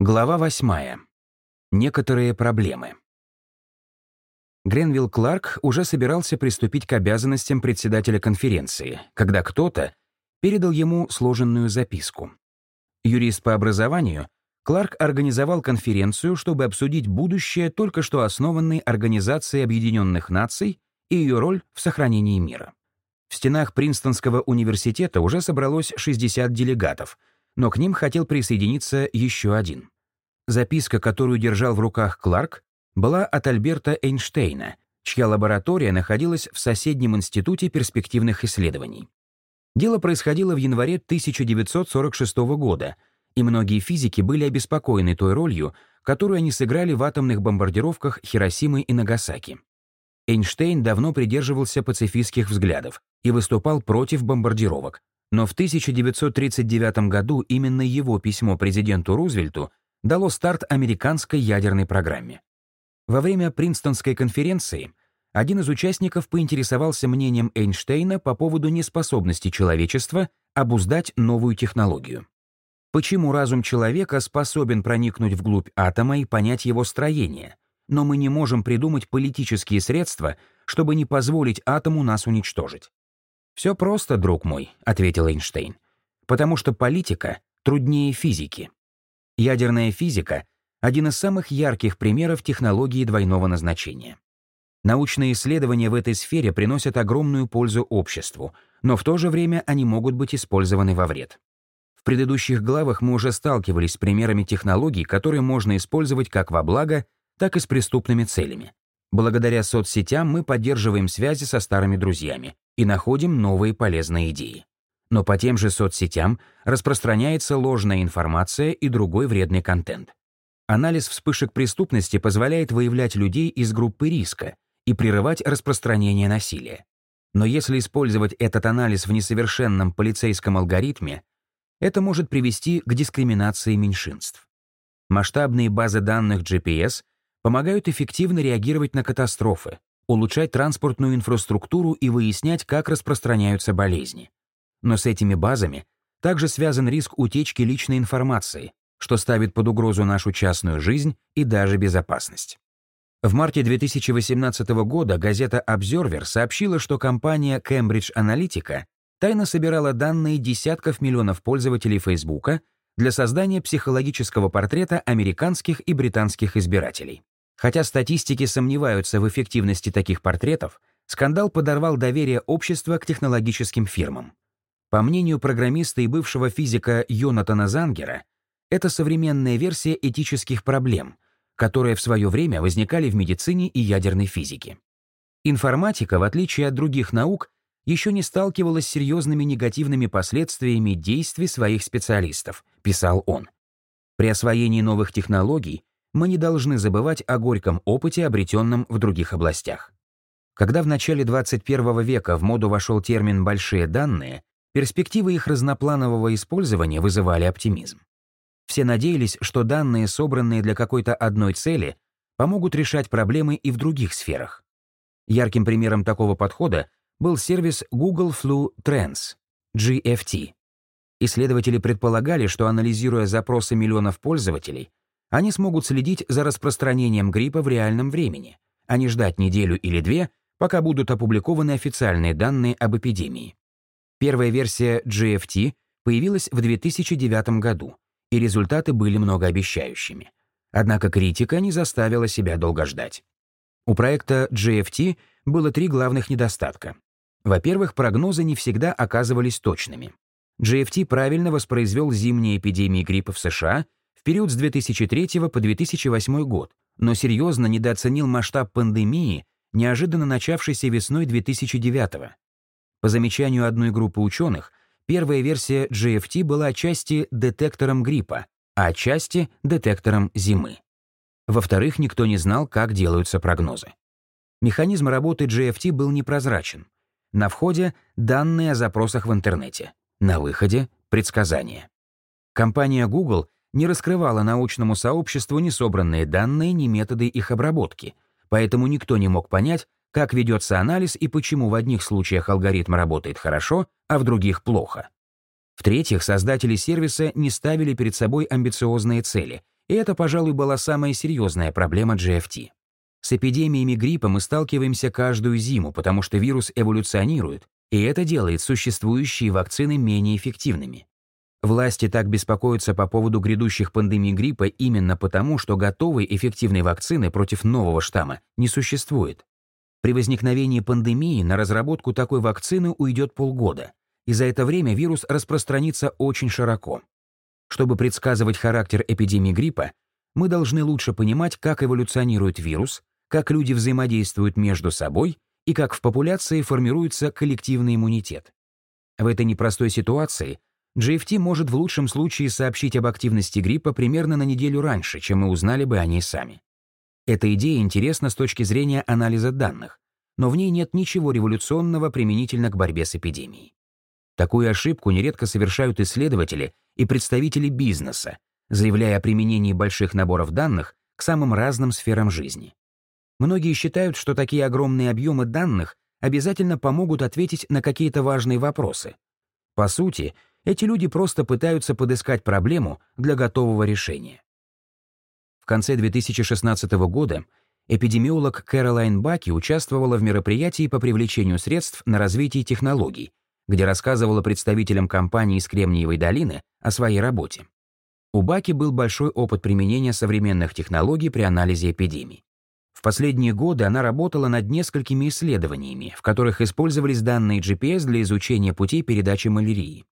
Глава восьмая. Некоторые проблемы. Гренвилл Кларк уже собирался приступить к обязанностям председателя конференции, когда кто-то передал ему сложенную записку. Юрист по образованию, Кларк организовал конференцию, чтобы обсудить будущее только что основанной Организации Объединенных Наций и ее роль в сохранении мира. В стенах Принстонского университета уже собралось 60 делегатов — но к ним хотел присоединиться еще один. Записка, которую держал в руках Кларк, была от Альберта Эйнштейна, чья лаборатория находилась в соседнем институте перспективных исследований. Дело происходило в январе 1946 года, и многие физики были обеспокоены той ролью, которую они сыграли в атомных бомбардировках Хиросимы и Нагасаки. Эйнштейн давно придерживался пацифистских взглядов и выступал против бомбардировок, но в 1939 году именно его письмо президенту Рузвельту дало старт американской ядерной программе. Во время Принстонской конференции один из участников поинтересовался мнением Эйнштейна по поводу неспособности человечества обуздать новую технологию. Почему разум человека способен проникнуть вглубь атома и понять его строение, но мы не можем придумать политические средства, чтобы не позволить атому нас уничтожить? «Все просто, друг мой», — ответил Эйнштейн. «Потому что политика труднее физики. Ядерная физика — один из самых ярких примеров технологии двойного назначения. Научные исследования в этой сфере приносят огромную пользу обществу, но в то же время они могут быть использованы во вред. В предыдущих главах мы уже сталкивались с примерами технологий, которые можно использовать как во благо, так и с преступными целями. Благодаря соцсетям мы поддерживаем связи со старыми друзьями и находим новые полезные идеи. Но по тем же соцсетям распространяется ложная информация и другой вредный контент. Анализ вспышек преступности позволяет выявлять людей из группы риска и прерывать распространение насилия. Но если использовать этот анализ в несовершенном полицейском алгоритме, это может привести к дискриминации меньшинств. Масштабные базы данных GPS помогают эффективно реагировать на катастрофы, улучшать транспортную инфраструктуру и выяснять, как распространяются болезни. Но с этими базами также связан риск утечки личной информации, что ставит под угрозу нашу частную жизнь и даже безопасность. В марте 2018 года газета Observer сообщила, что компания Cambridge Analytica тайно собирала данные десятков миллионов пользователей Facebook для создания психологического портрета американских и британских избирателей. Хотя статистики сомневаются в эффективности таких портретов, скандал подорвал доверие общества к технологическим фирмам. По мнению программиста и бывшего физика Йонатана Зангера, это современная версия этических проблем, которые в свое время возникали в медицине и ядерной физике. Информатика, в отличие от других наук, еще не сталкивалась с серьезными негативными последствиями действий своих специалистов, писал он. При освоении новых технологий мы не должны забывать о горьком опыте, обретенном в других областях. Когда в начале 21 века в моду вошел термин «большие данные», перспективы их разнопланового использования вызывали оптимизм. Все надеялись, что данные, собранные для какой-то одной цели, помогут решать проблемы и в других сферах. Ярким примером такого подхода был сервис Google Flu Trends, GFT. Исследователи предполагали, что анализируя запросы миллионов пользователей, они смогут следить за распространением гриппа в реальном времени, а не ждать неделю или две, пока будут опубликованы официальные данные об эпидемии. Первая версия GFT появилась в 2009 году, и результаты были многообещающими. Однако критика не заставила себя долго ждать. У проекта GFT было три главных недостатка. Во-первых, прогнозы не всегда оказывались точными. GFT правильно воспроизвел зимние эпидемии гриппа в США в период с 2003 по 2008 год, но серьезно недооценил масштаб пандемии, неожиданно начавшейся весной 2009 По замечанию одной группы ученых, первая версия GFT была отчасти детектором гриппа, а отчасти детектором зимы. Во-вторых, никто не знал, как делаются прогнозы. Механизм работы GFT был непрозрачен. На входе — данные о запросах в интернете. На выходе — предсказания. Компания Google не раскрывала научному сообществу ни собранные данные, ни методы их обработки, поэтому никто не мог понять, как ведется анализ и почему в одних случаях алгоритм работает хорошо, а в других плохо. В-третьих, создатели сервиса не ставили перед собой амбициозные цели И это, пожалуй, была самая серьезная проблема GFT. С эпидемиями гриппа мы сталкиваемся каждую зиму, потому что вирус эволюционирует, и это делает существующие вакцины менее эффективными. Власти так беспокоятся по поводу грядущих пандемий гриппа именно потому, что готовой эффективной вакцины против нового штамма не существует. При возникновении пандемии на разработку такой вакцины уйдет полгода, и за это время вирус распространится очень широко. Чтобы предсказывать характер эпидемии гриппа, мы должны лучше понимать, как эволюционирует вирус, как люди взаимодействуют между собой и как в популяции формируется коллективный иммунитет. В этой непростой ситуации GFT может в лучшем случае сообщить об активности гриппа примерно на неделю раньше, чем мы узнали бы о ней сами. Эта идея интересна с точки зрения анализа данных, но в ней нет ничего революционного применительно к борьбе с эпидемией. Такую ошибку нередко совершают исследователи и представители бизнеса, заявляя о применении больших наборов данных к самым разным сферам жизни. Многие считают, что такие огромные объемы данных обязательно помогут ответить на какие-то важные вопросы. По сути, эти люди просто пытаются подыскать проблему для готового решения. В конце 2016 года эпидемиолог Кэролайн Баки участвовала в мероприятии по привлечению средств на развитие технологий, где рассказывала представителям компании из Кремниевой долины о своей работе. У Баки был большой опыт применения современных технологий при анализе эпидемий. В последние годы она работала над несколькими исследованиями, в которых использовались данные GPS для изучения путей передачи малярии.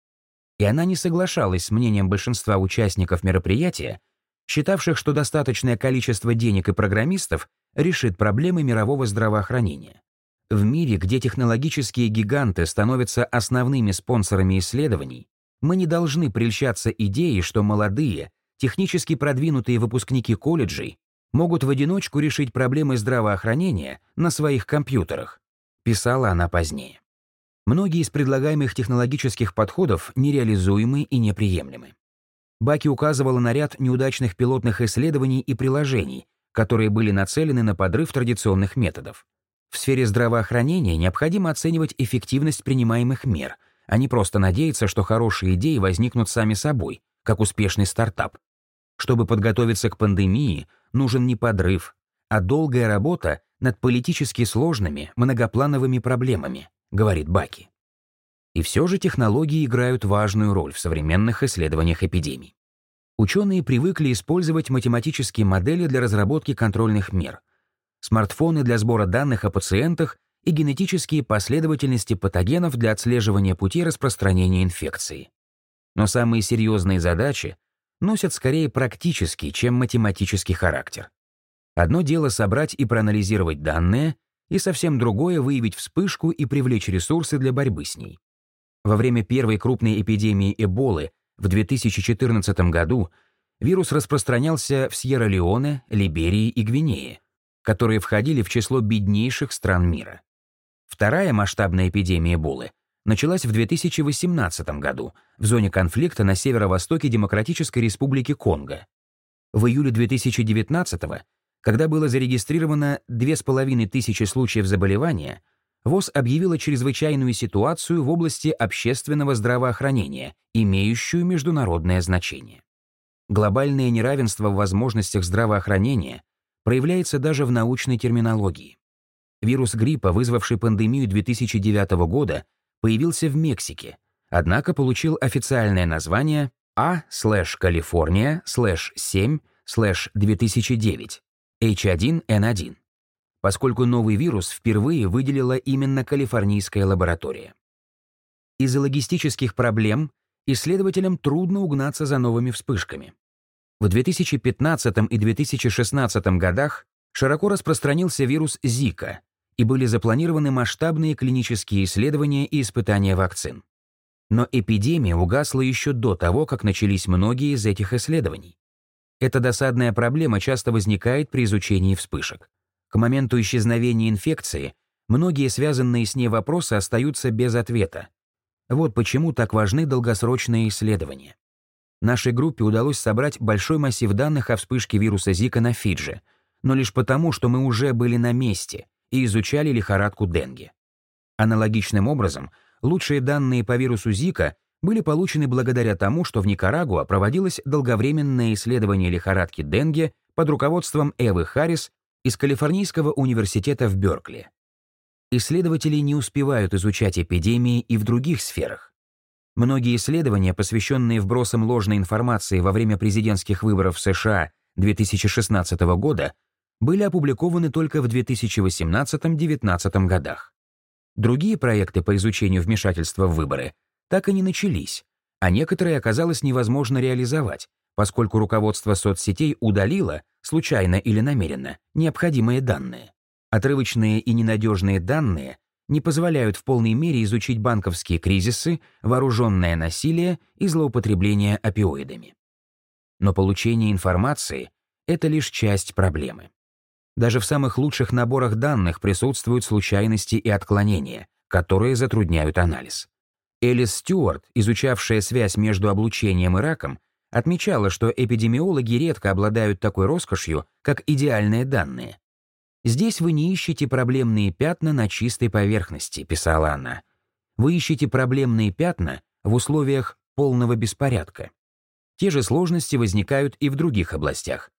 И она не соглашалась с мнением большинства участников мероприятия, считавших, что достаточное количество денег и программистов решит проблемы мирового здравоохранения. В мире, где технологические гиганты становятся основными спонсорами исследований, мы не должны прельщаться идеей, что молодые, технически продвинутые выпускники колледжей могут в одиночку решить проблемы здравоохранения на своих компьютерах, писала она позднее. Многие из предлагаемых технологических подходов нереализуемы и неприемлемы. Баки указывала на ряд неудачных пилотных исследований и приложений, которые были нацелены на подрыв традиционных методов. В сфере здравоохранения необходимо оценивать эффективность принимаемых мер, а не просто надеяться, что хорошие идеи возникнут сами собой, как успешный стартап. Чтобы подготовиться к пандемии, нужен не подрыв, а долгая работа над политически сложными, многоплановыми проблемами, говорит Баки. И все же технологии играют важную роль в современных исследованиях эпидемий. Ученые привыкли использовать математические модели для разработки контрольных мер, смартфоны для сбора данных о пациентах и генетические последовательности патогенов для отслеживания пути распространения инфекции. Но самые серьезные задачи носят скорее практический, чем математический характер. Одно дело собрать и проанализировать данные, и совсем другое — выявить вспышку и привлечь ресурсы для борьбы с ней. Во время первой крупной эпидемии Эболы в 2014 году вирус распространялся в Сьерра-Леоне, Либерии и Гвинее, которые входили в число беднейших стран мира. Вторая масштабная эпидемия Эболы началась в 2018 году в зоне конфликта на северо-востоке Демократической Республики Конго. В июле 2019 когда было зарегистрировано 2500 случаев заболевания, ВОЗ объявила чрезвычайную ситуацию в области общественного здравоохранения, имеющую международное значение. Глобальное неравенство в возможностях здравоохранения проявляется даже в научной терминологии. Вирус гриппа, вызвавший пандемию 2009 года, появился в Мексике, однако получил официальное название A/California/7/2009 H1N1, поскольку новый вирус впервые выделила именно калифорнийская лаборатория. Из-за логистических проблем исследователям трудно угнаться за новыми вспышками. В 2015 и 2016 годах широко распространился вирус Зика, и были запланированы масштабные клинические исследования и испытания вакцин. Но эпидемия угасла еще до того, как начались многие из этих исследований. Эта досадная проблема часто возникает при изучении вспышек. К моменту исчезновения инфекции многие связанные с ней вопросы остаются без ответа. Вот почему так важны долгосрочные исследования. Нашей группе удалось собрать большой массив данных о вспышке вируса Зика на Фиджи, но лишь потому, что мы уже были на месте и изучали лихорадку Денге. Аналогичным образом, лучшие данные по вирусу Зика были получены благодаря тому, что в Никарагуа проводилось долговременное исследование лихорадки Денге под руководством Эвы Харрис из Калифорнийского университета в Беркли. Исследователи не успевают изучать эпидемии и в других сферах. Многие исследования, посвященные вбросам ложной информации во время президентских выборов в США 2016 года, были опубликованы только в 2018-2019 годах. Другие проекты по изучению вмешательства в выборы так и не начались, а некоторые оказалось невозможно реализовать, поскольку руководство соцсетей удалило, случайно или намеренно, необходимые данные. Отрывочные и ненадежные данные не позволяют в полной мере изучить банковские кризисы, вооруженное насилие и злоупотребление опиоидами. Но получение информации — это лишь часть проблемы. Даже в самых лучших наборах данных присутствуют случайности и отклонения, которые затрудняют анализ. Элис Стюарт, изучавшая связь между облучением и раком, отмечала, что эпидемиологи редко обладают такой роскошью, как идеальные данные. «Здесь вы не ищете проблемные пятна на чистой поверхности», — писала она. «Вы ищете проблемные пятна в условиях полного беспорядка. Те же сложности возникают и в других областях.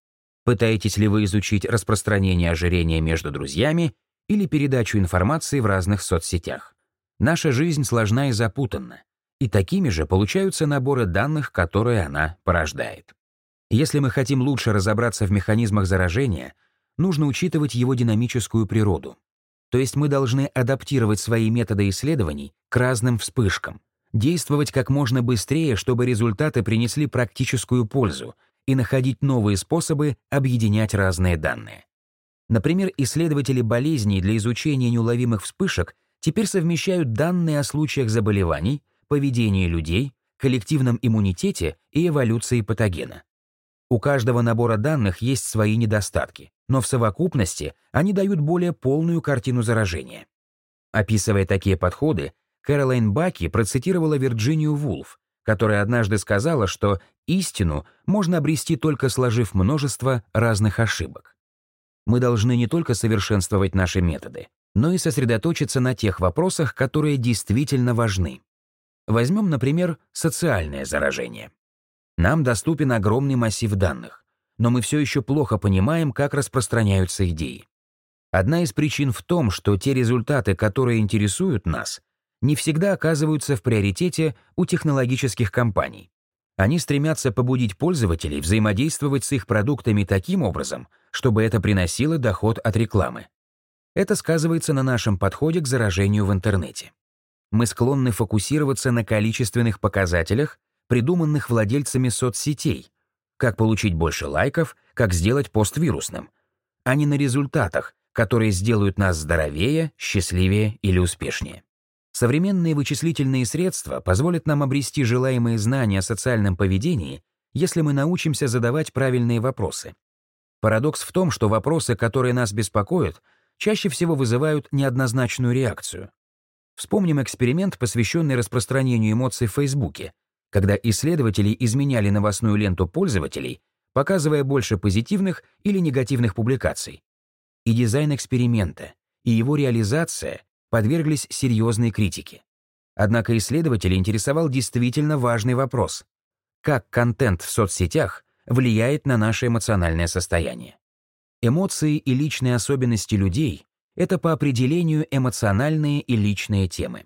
Пытаетесь ли вы изучить распространение ожирения между друзьями или передачу информации в разных соцсетях? Наша жизнь сложна и запутанна, и такими же получаются наборы данных, которые она порождает. Если мы хотим лучше разобраться в механизмах заражения, нужно учитывать его динамическую природу. То есть мы должны адаптировать свои методы исследований к разным вспышкам, действовать как можно быстрее, чтобы результаты принесли практическую пользу, и находить новые способы объединять разные данные. Например, исследователи болезней для изучения неуловимых вспышек теперь совмещают данные о случаях заболеваний, поведении людей, коллективном иммунитете и эволюции патогена. У каждого набора данных есть свои недостатки, но в совокупности они дают более полную картину заражения. Описывая такие подходы, Кэролайн Баки процитировала Вирджинию Вулф, которая однажды сказала, что истину можно обрести только сложив множество разных ошибок. Мы должны не только совершенствовать наши методы, но и сосредоточиться на тех вопросах, которые действительно важны. Возьмем, например, социальное заражение. Нам доступен огромный массив данных, но мы все еще плохо понимаем, как распространяются идеи. Одна из причин в том, что те результаты, которые интересуют нас, не всегда оказываются в приоритете у технологических компаний. Они стремятся побудить пользователей взаимодействовать с их продуктами таким образом, чтобы это приносило доход от рекламы. Это сказывается на нашем подходе к заражению в интернете. Мы склонны фокусироваться на количественных показателях, придуманных владельцами соцсетей, как получить больше лайков, как сделать пост вирусным, а не на результатах, которые сделают нас здоровее, счастливее или успешнее. Современные вычислительные средства позволят нам обрести желаемые знания о социальном поведении, если мы научимся задавать правильные вопросы. Парадокс в том, что вопросы, которые нас беспокоят, чаще всего вызывают неоднозначную реакцию. Вспомним эксперимент, посвященный распространению эмоций в Фейсбуке, когда исследователи изменяли новостную ленту пользователей, показывая больше позитивных или негативных публикаций. И дизайн эксперимента, и его реализация подверглись серьезной критике. Однако исследователей интересовал действительно важный вопрос. Как контент в соцсетях влияет на наше эмоциональное состояние? Эмоции и личные особенности людей — это по определению эмоциональные и личные темы.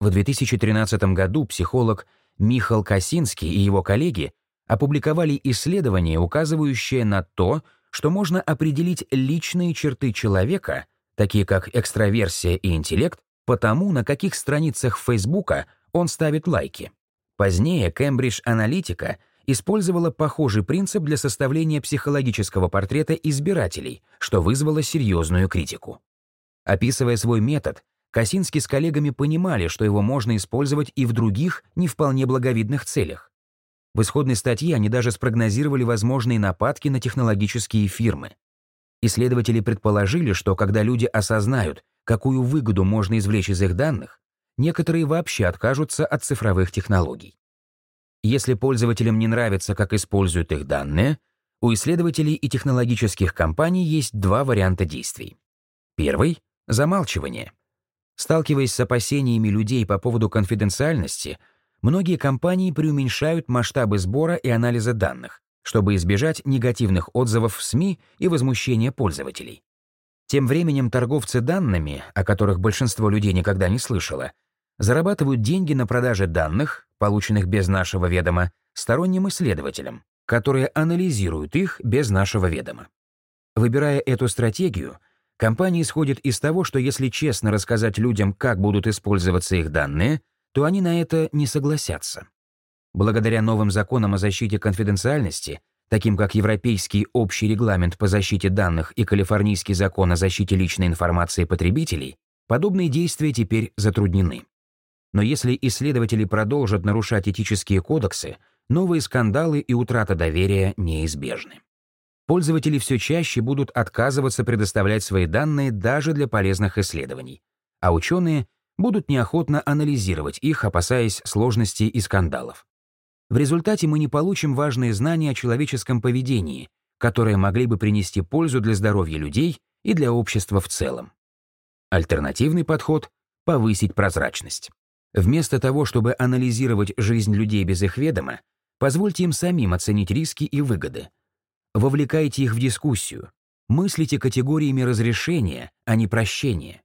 В 2013 году психолог Михал Косинский и его коллеги опубликовали исследование, указывающее на то, что можно определить личные черты человека такие как экстраверсия и интеллект, по тому, на каких страницах Фейсбука он ставит лайки. Позднее Cambridge Analytica использовала похожий принцип для составления психологического портрета избирателей, что вызвало серьезную критику. Описывая свой метод, Косинский с коллегами понимали, что его можно использовать и в других, не вполне благовидных целях. В исходной статье они даже спрогнозировали возможные нападки на технологические фирмы. Исследователи предположили, что когда люди осознают, какую выгоду можно извлечь из их данных, некоторые вообще откажутся от цифровых технологий. Если пользователям не нравится, как используют их данные, у исследователей и технологических компаний есть два варианта действий. Первый — замалчивание. Сталкиваясь с опасениями людей по поводу конфиденциальности, многие компании преуменьшают масштабы сбора и анализа данных, чтобы избежать негативных отзывов в СМИ и возмущения пользователей. Тем временем торговцы данными, о которых большинство людей никогда не слышало, зарабатывают деньги на продаже данных, полученных без нашего ведома, сторонним исследователям, которые анализируют их без нашего ведома. Выбирая эту стратегию, компания исходит из того, что если честно рассказать людям, как будут использоваться их данные, то они на это не согласятся. Благодаря новым законам о защите конфиденциальности таким как Европейский общий регламент по защите данных и Калифорнийский закон о защите личной информации потребителей, подобные действия теперь затруднены. Но если исследователи продолжат нарушать этические кодексы, новые скандалы и утрата доверия неизбежны. Пользователи все чаще будут отказываться предоставлять свои данные даже для полезных исследований, а ученые будут неохотно анализировать их, опасаясь сложностей и скандалов. В результате мы не получим важные знания о человеческом поведении, которые могли бы принести пользу для здоровья людей и для общества в целом. Альтернативный подход — повысить прозрачность. Вместо того, чтобы анализировать жизнь людей без их ведома, позвольте им самим оценить риски и выгоды. Вовлекайте их в дискуссию. Мыслите категориями разрешения, а не прощения.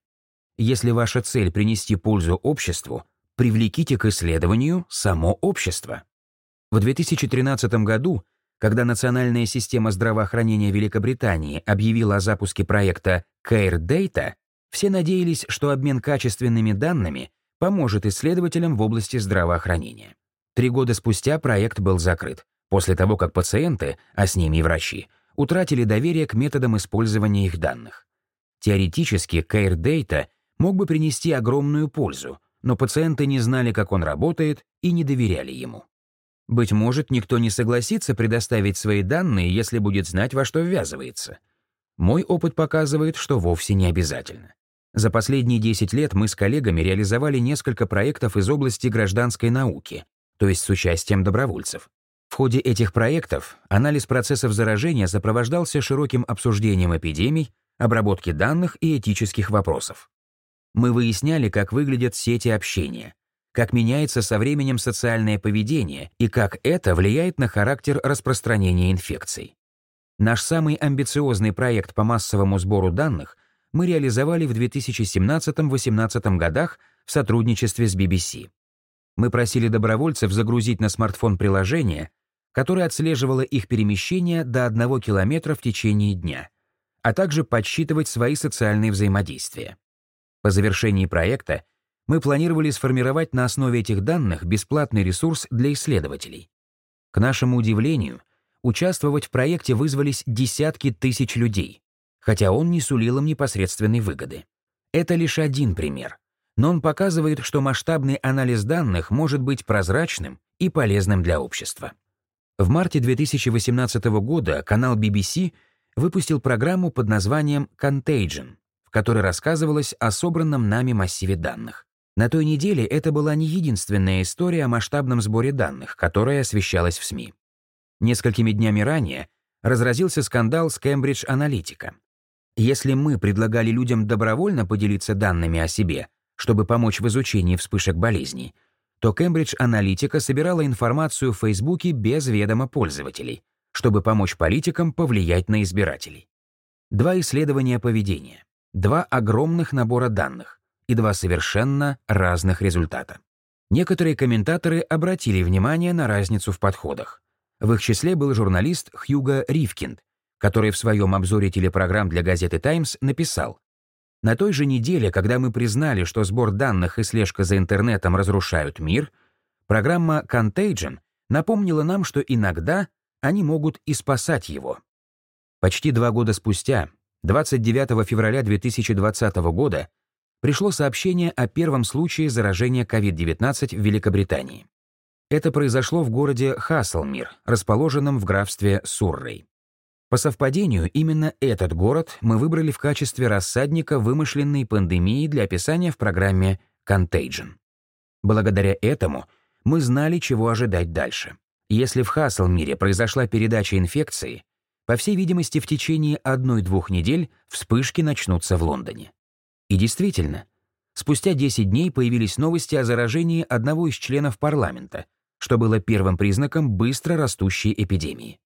Если ваша цель — принести пользу обществу, привлеките к исследованию само общество. В 2013 году, когда Национальная система здравоохранения Великобритании объявила о запуске проекта Care Data, все надеялись, что обмен качественными данными поможет исследователям в области здравоохранения. Три года спустя проект был закрыт, после того, как пациенты, а с ними и врачи, утратили доверие к методам использования их данных. Теоретически, Care Data мог бы принести огромную пользу, но пациенты не знали, как он работает, и не доверяли ему. Быть может, никто не согласится предоставить свои данные, если будет знать, во что ввязывается. Мой опыт показывает, что вовсе не обязательно. За последние 10 лет мы с коллегами реализовали несколько проектов из области гражданской науки, то есть с участием добровольцев. В ходе этих проектов анализ процессов заражения сопровождался широким обсуждением эпидемий, обработки данных и этических вопросов. Мы выясняли, как выглядят сети общения, как меняется со временем социальное поведение и как это влияет на характер распространения инфекций. Наш самый амбициозный проект по массовому сбору данных мы реализовали в 2017-18 годах в сотрудничестве с BBC. Мы просили добровольцев загрузить на смартфон приложение, которое отслеживало их перемещение до 1 километра в течение дня, а также подсчитывать свои социальные взаимодействия. По завершении проекта мы планировали сформировать на основе этих данных бесплатный ресурс для исследователей. К нашему удивлению, участвовать в проекте вызвались десятки тысяч людей, хотя он не сулил им непосредственной выгоды. Это лишь один пример, но он показывает, что масштабный анализ данных может быть прозрачным и полезным для общества. В марте 2018 года канал BBC выпустил программу под названием Contagion, в которой рассказывалось о собранном нами массиве данных. На той неделе это была не единственная история о масштабном сборе данных, которая освещалась в СМИ. Несколькими днями ранее разразился скандал с Cambridge Analytica. Если мы предлагали людям добровольно поделиться данными о себе, чтобы помочь в изучении вспышек болезней, то Cambridge Analytica собирала информацию в Фейсбуке без ведома пользователей, чтобы помочь политикам повлиять на избирателей. Два исследования поведения, два огромных набора данных, и два совершенно разных результата. Некоторые комментаторы обратили внимание на разницу в подходах. В их числе был журналист Хьюго Ривкинд, который в своем обзоре телепрограмм для газеты «Таймс» написал «На той же неделе, когда мы признали, что сбор данных и слежка за интернетом разрушают мир, программа Contagion напомнила нам, что иногда они могут и спасать его». Почти два года спустя, 29 февраля 2020 года, пришло сообщение о первом случае заражения COVID-19 в Великобритании. Это произошло в городе Хаслмир, расположенном в графстве Суррей. По совпадению, именно этот город мы выбрали в качестве рассадника вымышленной пандемии для описания в программе Contagion. Благодаря этому мы знали, чего ожидать дальше. Если в Хаслмире произошла передача инфекции, по всей видимости, в течение одной-двух недель вспышки начнутся в Лондоне. И действительно, спустя 10 дней появились новости о заражении одного из членов парламента, что было первым признаком быстро растущей эпидемии.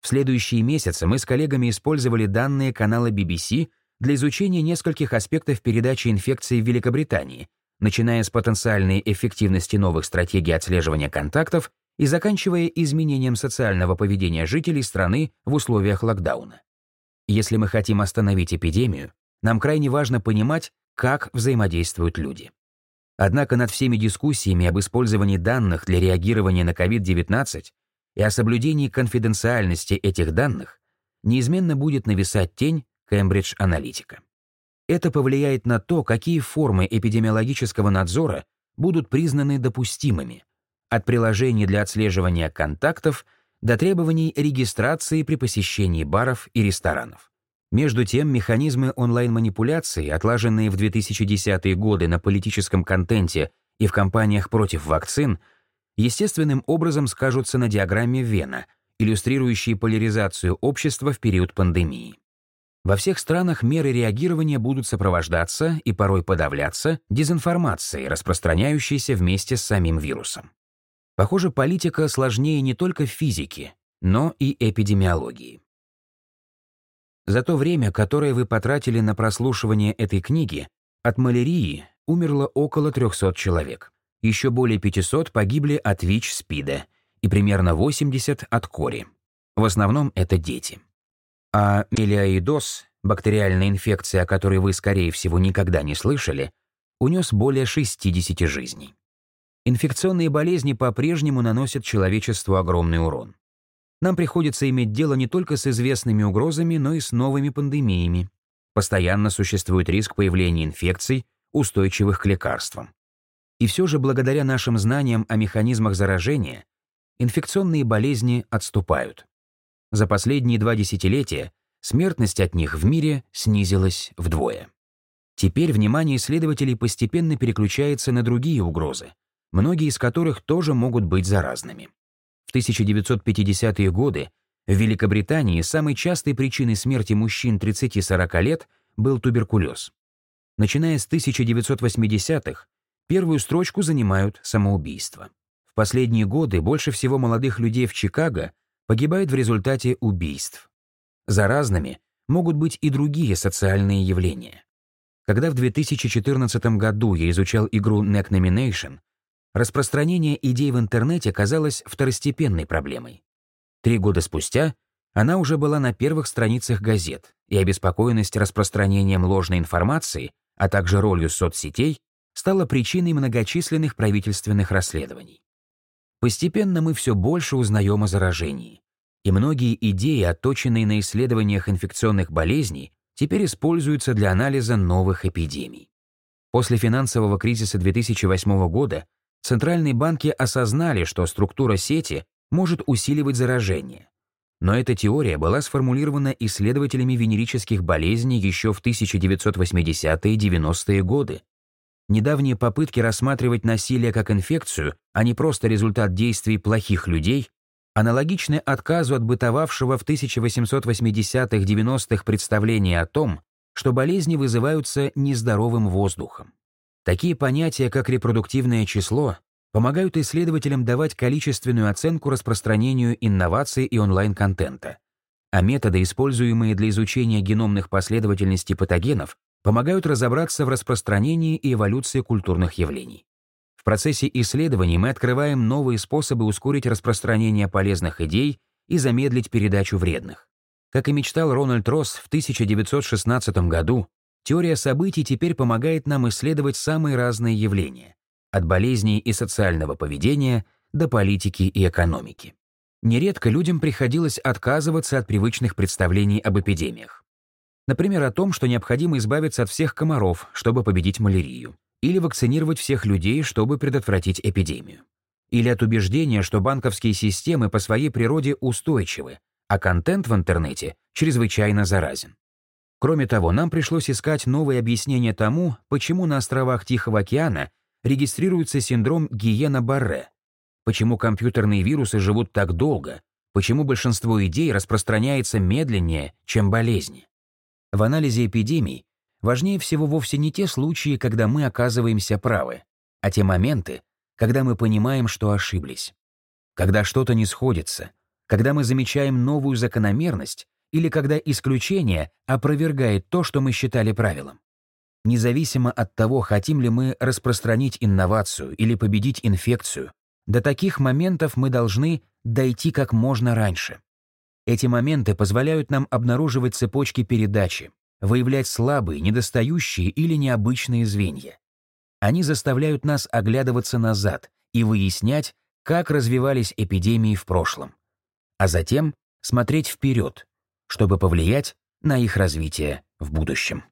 В следующие месяцы мы с коллегами использовали данные канала BBC для изучения нескольких аспектов передачи инфекции в Великобритании, начиная с потенциальной эффективности новых стратегий отслеживания контактов и заканчивая изменением социального поведения жителей страны в условиях локдауна. Если мы хотим остановить эпидемию, нам крайне важно понимать, как взаимодействуют люди. Однако над всеми дискуссиями об использовании данных для реагирования на COVID-19 и о соблюдении конфиденциальности этих данных неизменно будет нависать тень Кембридж Аналитика. Это повлияет на то, какие формы эпидемиологического надзора будут признаны допустимыми, от приложений для отслеживания контактов до требований регистрации при посещении баров и ресторанов. Между тем, механизмы онлайн-манипуляции, отлаженные в 2010-е годы на политическом контенте и в кампаниях против вакцин, естественным образом скажутся на диаграмме Вена, иллюстрирующей поляризацию общества в период пандемии. Во всех странах меры реагирования будут сопровождаться и порой подавляться дезинформацией, распространяющейся вместе с самим вирусом. Похоже, политика сложнее не только физики, но и эпидемиологии. За то время, которое вы потратили на прослушивание этой книги, от малярии умерло около 300 человек. Еще более 500 погибли от ВИЧ-СПИДа и примерно 80 от кори. В основном это дети. А мелиоидоз, бактериальная инфекция, о которой вы, скорее всего, никогда не слышали, унес более 60 жизней. Инфекционные болезни по-прежнему наносят человечеству огромный урон нам приходится иметь дело не только с известными угрозами, но и с новыми пандемиями. Постоянно существует риск появления инфекций, устойчивых к лекарствам. И все же благодаря нашим знаниям о механизмах заражения, инфекционные болезни отступают. За последние два десятилетия смертность от них в мире снизилась вдвое. Теперь внимание исследователей постепенно переключается на другие угрозы, многие из которых тоже могут быть заразными. В 1950-е годы в Великобритании самой частой причиной смерти мужчин 30-40 лет был туберкулез. Начиная с 1980-х, первую строчку занимают самоубийства. В последние годы больше всего молодых людей в Чикаго погибает в результате убийств. Заразными могут быть и другие социальные явления. Когда в 2014 году я изучал игру Neck Nomination, распространение идей в интернете казалось второстепенной проблемой. Три года спустя она уже была на первых страницах газет, и обеспокоенность распространением ложной информации, а также ролью соцсетей, стала причиной многочисленных правительственных расследований. Постепенно мы все больше узнаем о заражении, и многие идеи, отточенные на исследованиях инфекционных болезней, теперь используются для анализа новых эпидемий. После финансового кризиса 2008 года Центральные банки осознали, что структура сети может усиливать заражение. Но эта теория была сформулирована исследователями венерических болезней еще в 1980-е и 90-е годы. Недавние попытки рассматривать насилие как инфекцию, а не просто результат действий плохих людей, аналогичны отказу от бытовавшего в 1880-х-90-х представления о том, что болезни вызываются нездоровым воздухом. Такие понятия, как репродуктивное число, помогают исследователям давать количественную оценку распространению инноваций и онлайн-контента. А методы, используемые для изучения геномных последовательностей патогенов, помогают разобраться в распространении и эволюции культурных явлений. В процессе исследований мы открываем новые способы ускорить распространение полезных идей и замедлить передачу вредных. Как и мечтал Рональд Росс в 1916 году, Теория событий теперь помогает нам исследовать самые разные явления, от болезней и социального поведения до политики и экономики. Нередко людям приходилось отказываться от привычных представлений об эпидемиях. Например, о том, что необходимо избавиться от всех комаров, чтобы победить малярию, или вакцинировать всех людей, чтобы предотвратить эпидемию. Или от убеждения, что банковские системы по своей природе устойчивы, а контент в интернете чрезвычайно заразен. Кроме того, нам пришлось искать новые объяснения тому, почему на островах Тихого океана регистрируется синдром Гиена-Барре, почему компьютерные вирусы живут так долго, почему большинство идей распространяется медленнее, чем болезни. В анализе эпидемий важнее всего вовсе не те случаи, когда мы оказываемся правы, а те моменты, когда мы понимаем, что ошиблись. Когда что-то не сходится, когда мы замечаем новую закономерность или когда исключение опровергает то, что мы считали правилом. Независимо от того, хотим ли мы распространить инновацию или победить инфекцию, до таких моментов мы должны дойти как можно раньше. Эти моменты позволяют нам обнаруживать цепочки передачи, выявлять слабые, недостающие или необычные звенья. Они заставляют нас оглядываться назад и выяснять, как развивались эпидемии в прошлом, а затем смотреть вперед, чтобы повлиять на их развитие в будущем.